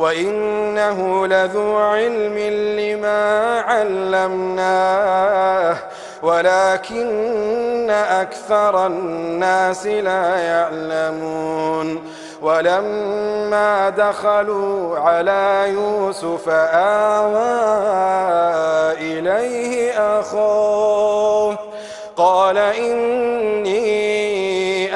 وإنه لذو علم لما علمناه ولكن أكثر الناس لا يعلمون. ولما دخلوا على يوسف آوى إليه أخوه قال إني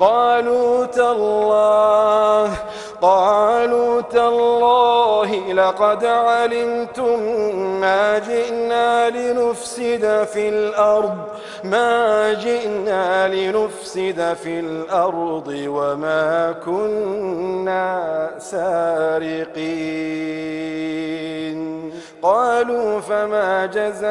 قالوا تالله قالوا تالله لقد علمتم ما جئنا لنفسد في الأرض ما جئنا لنفسد في الأرض وما كنا سارقين. قالوا فما جزاؤه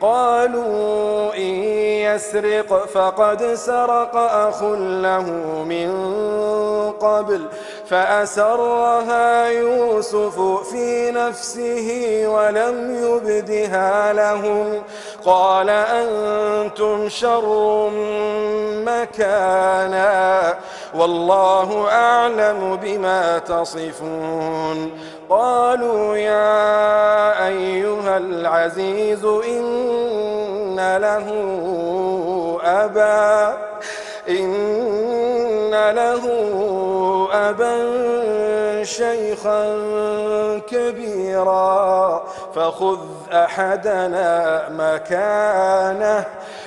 قالوا إن يسرق فقد سرق أخ له من قبل فأسرها يوسف في نفسه ولم يبدها لهم قال أنتم شر مكانا والله أعلم بما تصفون. قالوا يا أيها العزيز إن له أبا إن له أبا شيخا كبيرا فخذ أحدنا مكانه.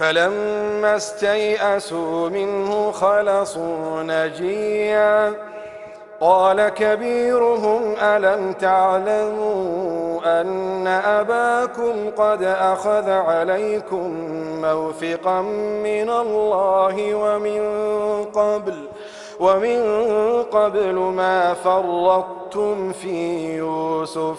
فلما استيئسوا منه خلصوا نجيا. قال كبيرهم ألم تعلموا أن أباكم قد أخذ عليكم موثقا من الله ومن قبل ومن قبل ما فرطتم في يوسف؟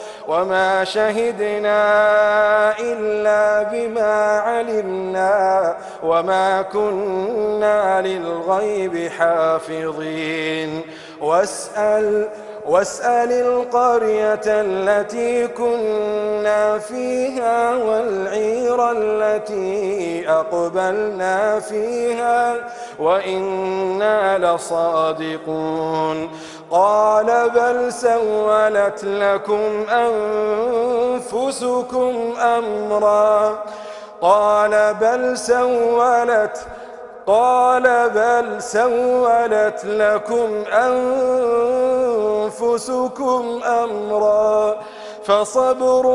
وما شهدنا إلا بما علمنا وما كنا للغيب حافظين واسأل واسأل القرية التي كنا فيها والعير التي أقبلنا فيها وإنا لصادقون قال بل سولت لكم أنفسكم أمرا. قال بل سولت قال بل سولت لكم أنفسكم أمرا. فصبر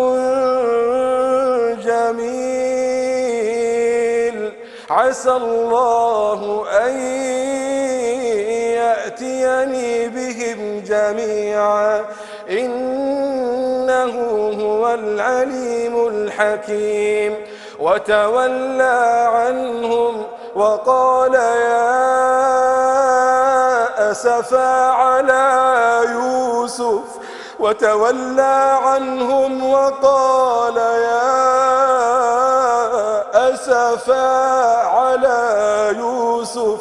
جميل عسى الله أن يأتيني بهم جميعا إنه هو العليم الحكيم. وتولى عنهم وقال يا أسفا على يوسف. وتولى عنهم وقال يا أسفا على يوسف.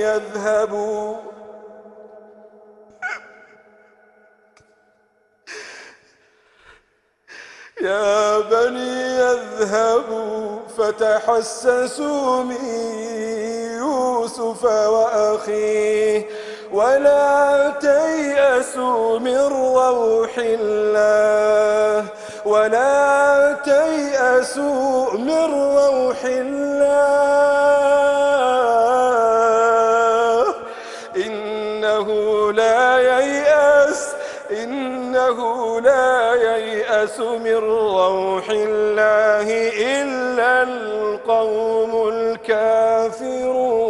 يذهبوا. يا بني يذهبوا. فتحسسوا من يوسف وأخيه. ولا تيأسوا من روح الله. ولا تيأسوا من روح الله. الناس من روح الله إلا القوم الكافرون.